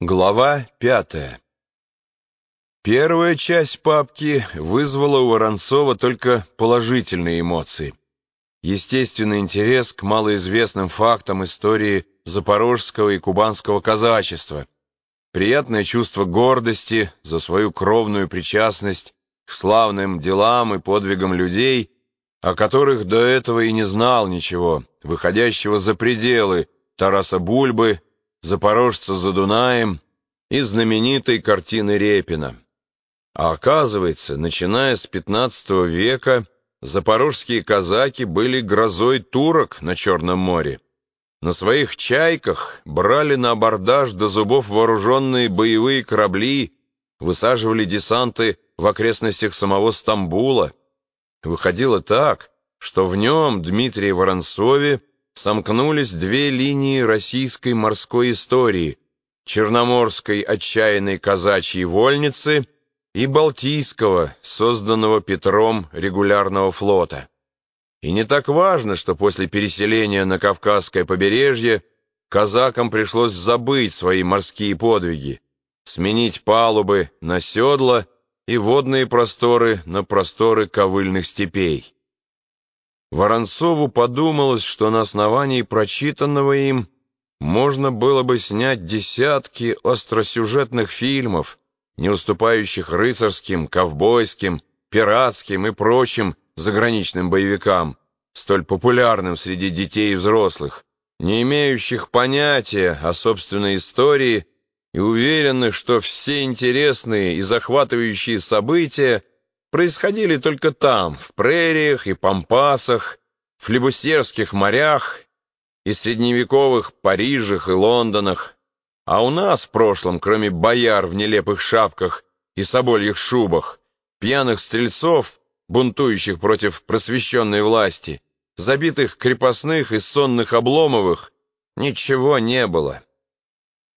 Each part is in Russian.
Глава пятая Первая часть папки вызвала у Воронцова только положительные эмоции. Естественный интерес к малоизвестным фактам истории запорожского и кубанского казачества, приятное чувство гордости за свою кровную причастность к славным делам и подвигам людей, о которых до этого и не знал ничего, выходящего за пределы Тараса Бульбы, запорожца за Дунаем и знаменитой картины Репина. А оказывается, начиная с XV века, запорожские казаки были грозой турок на Черном море. На своих «чайках» брали на абордаж до зубов вооруженные боевые корабли, высаживали десанты в окрестностях самого Стамбула. Выходило так, что в нем Дмитрий Воронцове сомкнулись две линии российской морской истории — Черноморской отчаянной казачьей вольницы и Балтийского, созданного Петром регулярного флота. И не так важно, что после переселения на Кавказское побережье казакам пришлось забыть свои морские подвиги, сменить палубы на седла и водные просторы на просторы ковыльных степей. Воронцову подумалось, что на основании прочитанного им можно было бы снять десятки остросюжетных фильмов, не уступающих рыцарским, ковбойским, пиратским и прочим заграничным боевикам, столь популярным среди детей и взрослых, не имеющих понятия о собственной истории и уверенных, что все интересные и захватывающие события происходили только там, в прериях и пампасах, в флебустерских морях и средневековых Парижах и Лондонах. А у нас в прошлом, кроме бояр в нелепых шапках и собольих шубах, пьяных стрельцов, бунтующих против просвещенной власти, забитых крепостных и сонных Обломовых, ничего не было.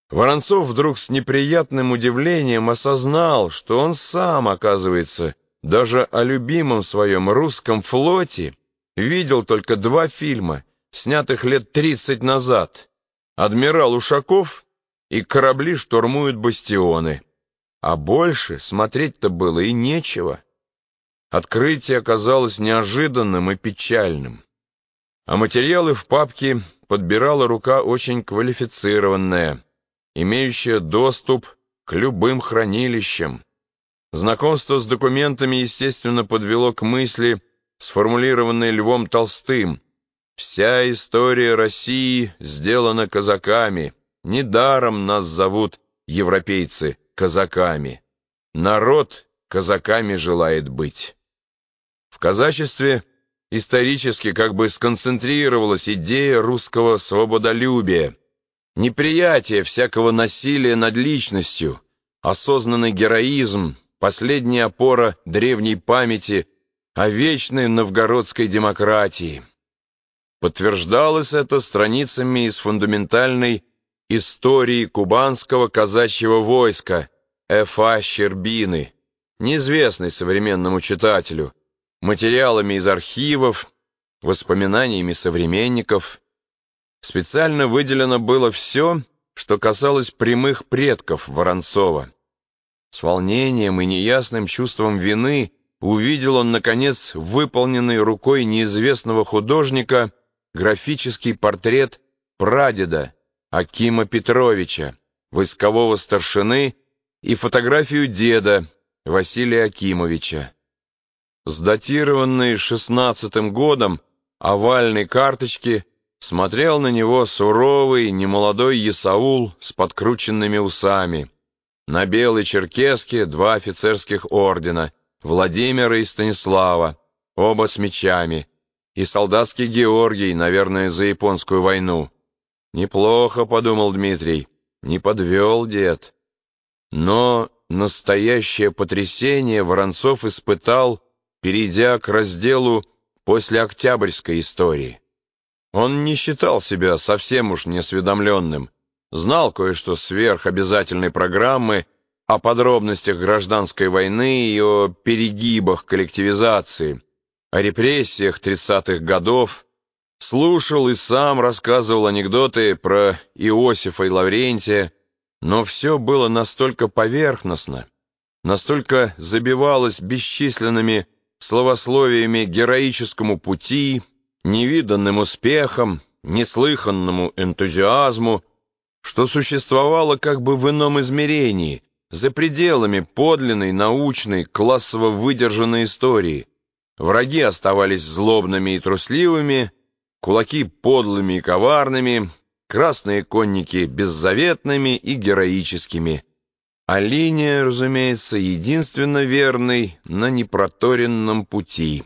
Воронцов вдруг с неприятным удивлением осознал, что он сам, оказывается, даже о любимом своем русском флоте видел только два фильма, снятых лет тридцать назад. «Адмирал Ушаков» и «Корабли штурмуют бастионы». А больше смотреть-то было и нечего. Открытие оказалось неожиданным и печальным. А материалы в папке подбирала рука очень квалифицированная, имеющая доступ к любым хранилищам. Знакомство с документами, естественно, подвело к мысли, сформулированной Львом Толстым. «Вся история России сделана казаками. Недаром нас зовут европейцы казаками. Народ казаками желает быть». В казачестве исторически как бы сконцентрировалась идея русского свободолюбия, неприятие всякого насилия над личностью, осознанный героизм, последняя опора древней памяти о вечной новгородской демократии. Подтверждалось это страницами из фундаментальной истории кубанского казачьего войска Ф.А. Щербины, неизвестной современному читателю, материалами из архивов, воспоминаниями современников. Специально выделено было все, что касалось прямых предков Воронцова. С волнением и неясным чувством вины увидел он, наконец, выполненный рукой неизвестного художника графический портрет прадеда Акима Петровича, войскового старшины, и фотографию деда Василия Акимовича. С датированной шестнадцатым годом овальной карточки смотрел на него суровый немолодой Есаул с подкрученными усами. На белой черкеске два офицерских ордена, Владимира и Станислава, оба с мечами, и солдатский Георгий, наверное, за японскую войну. Неплохо, подумал Дмитрий, не подвел дед. Но настоящее потрясение Воронцов испытал, перейдя к разделу после Октябрьской истории. Он не считал себя совсем уж неосведомленным, знал кое-что сверх обязательной программы о подробностях гражданской войны и о перегибах коллективизации, о репрессиях 30-х годов, слушал и сам рассказывал анекдоты про Иосифа и Лаврентия, Но все было настолько поверхностно, настолько забивалось бесчисленными словословиями героическому пути, невиданным успехам, неслыханному энтузиазму, что существовало как бы в ином измерении, за пределами подлинной, научной, классово выдержанной истории. Враги оставались злобными и трусливыми, кулаки подлыми и коварными, красные конники беззаветными и героическими, а линия, разумеется, единственно верной на непроторенном пути.